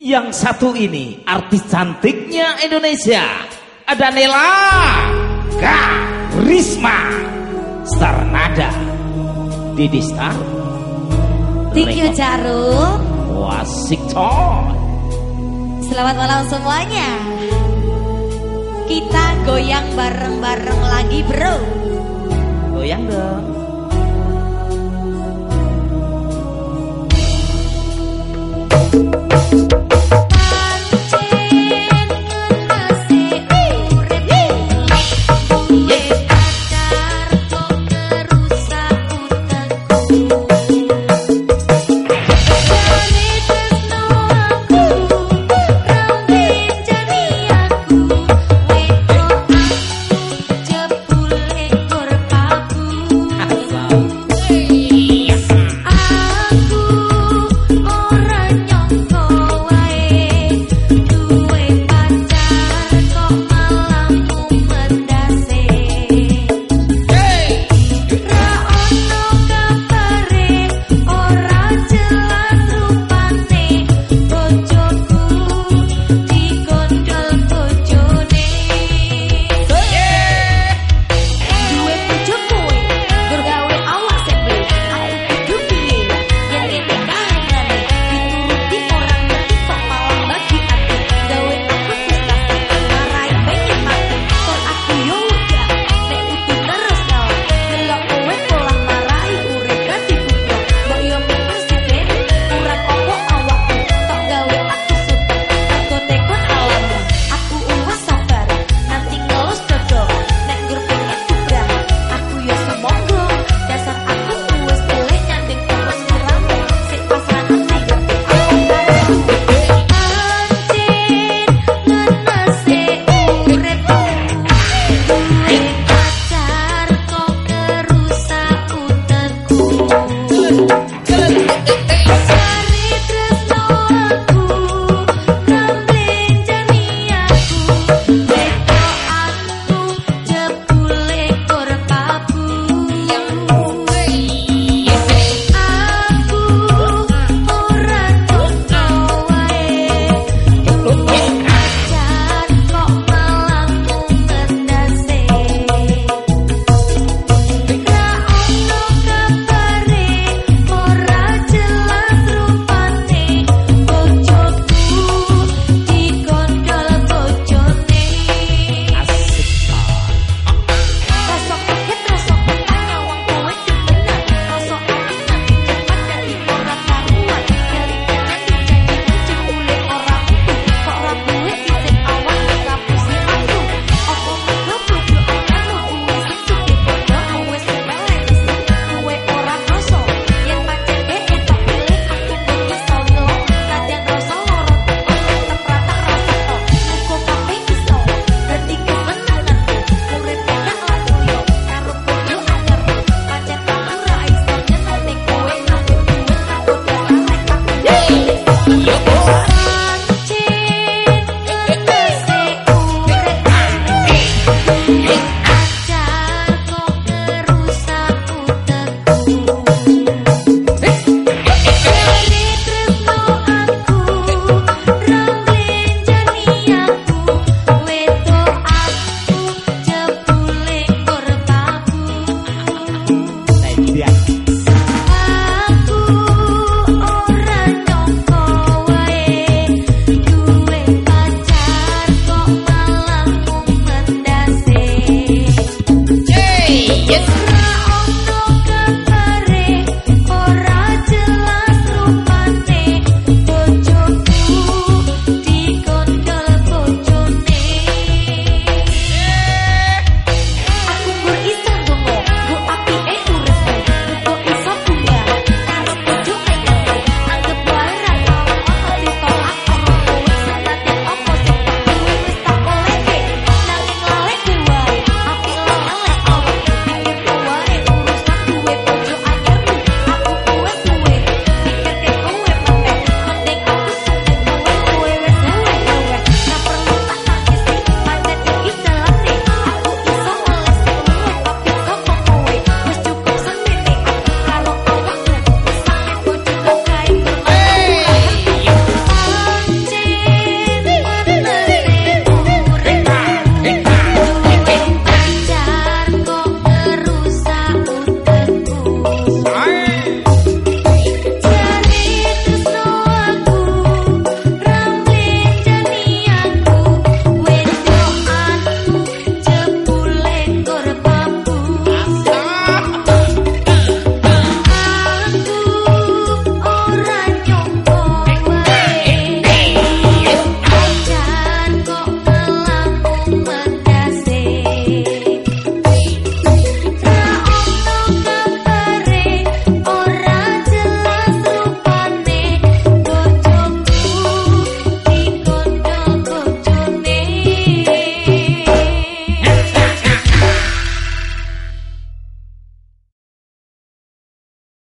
Yang satu ini artis cantiknya Indonesia. Ada Nela Risma Star Nada. Didi Star. Thank you Jarum Washington Selamat malam semuanya. Kita goyang bareng-bareng lagi bro. Goyang dong.